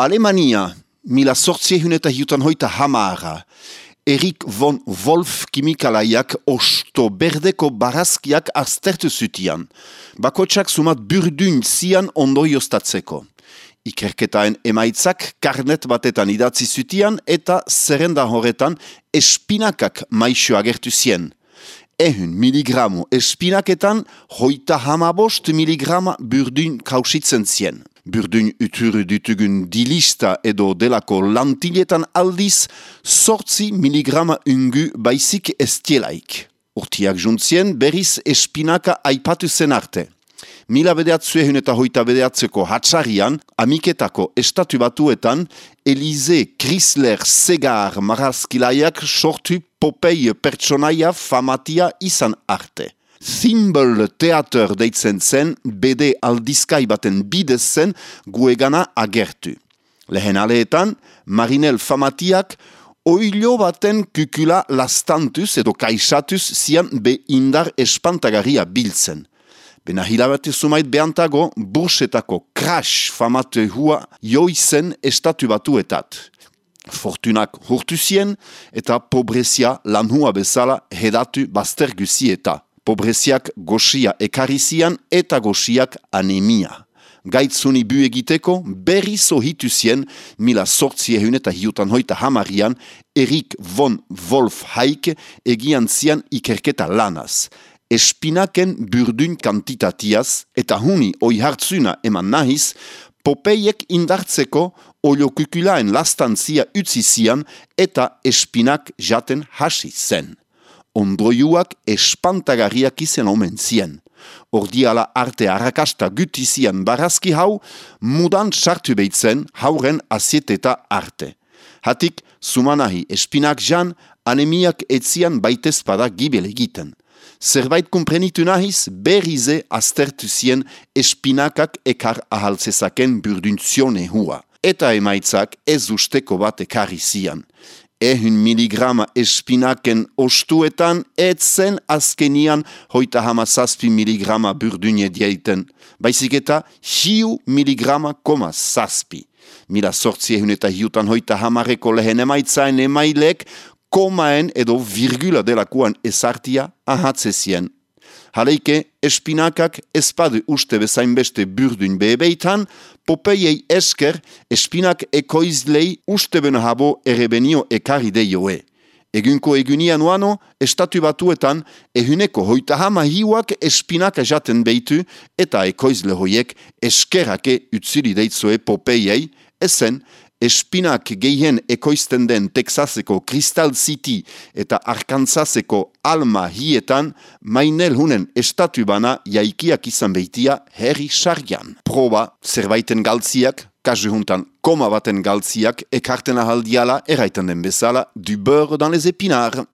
Alemania, mila sortziehun eta hiutan hoita hamara, Erik von Wolf kimikalaiak osto berdeko barazkiak aztertu zutian. Bakotsak sumat burdun zian ondoiostatzeko. Ikerketaen emaitzak karnet batetan idatzi zutian eta zerrenda horretan espinakak maixo agertu zien. Ehun miligramo espinaketan hoita hamabost miligrama burdun kausitzen zien. Burdun uturu ditugun dilista edo delako lantiletan aldiz, sortzi miligrama ungu baizik estielaik. Urtiak juntzien berriz espinaka aipatu zen arte. Mila bedeatzue eta hoita bedeatzeko hatsarian, amiketako estatu batuetan, Elize Chrysler Segar marazkilaiak sortu popei pertsonaia famatia izan arte. Thimble Theater deitzen zen, bede aldizkai baten bidez zen, guegana agertu. Lehen aleetan, Marinel Famatiak, oilo baten kukula lastantuz edo kaisatuz zian be indar espantagarria biltzen. Bena hilabete sumait behantago, bursetako crash famate hua joizen estatu batuetat. Fortunak hurtu zien eta pobrezia lanhua bezala hedatu bazterguzieta pobreziak goxia ekarizian eta goxiak anemia. Gaitzuni bu egiteko berri zohitu zien mila sortzi ehun eta hiutan hoita hamarian Erik von Wolf Haik egian zian ikerketa lanaz. Espinaken burdun kantitatiaz eta huni oi hartzuna eman nahiz, popeiek indartzeko olio kukulaen lastantzia utzi zian eta espinak jaten hasi zen ondroiuak espantagarriak izen omen zien. Ordiala arte arrakasta gutizian barazki hau, mudan sartu behitzen hauren azieteta arte. Hatik, sumanahi espinak jan, anemiak etzian baitezpada gibel egiten. Zerbait kumprenitu nahiz, berrize aztertu zien espinakak ekar ahaltzezaken burdunzione hua. Eta emaitzak ez usteko bat ekarri zian ehun miligrama espinaken ostuetan, etzen azkenian hoita hama zazpi miligrama burdune diaiten. Baizik eta hiu miligrama koma zazpi. Mila sortzi ehun eta hiutan hoita hamareko lehen emaitzaen emailek, komaen edo virgula delakuan ezartia ahatzezien. Haleike, espinakak espadu uste bezain beste burdun behebeitan, popeiei esker espinak ekoizlei uste ben habo erebenio ekarri deioe. Egunko egunia nuano, estatu batuetan, ehuneko hoita hama hiuak espinak jaten beitu eta ekoizle hoiek eskerake utzili deitzoe popeiei, ezen espinak gehien ekoizten den Texaseko Crystal City eta Arkansaseko Alma hietan, mainel hunen estatu bana jaikiak izan behitia herri sargian. Proba, zerbaiten galtziak, kasu juntan koma baten galtziak, ekarten ahaldiala eraitan den bezala, du beurre dans les épinards.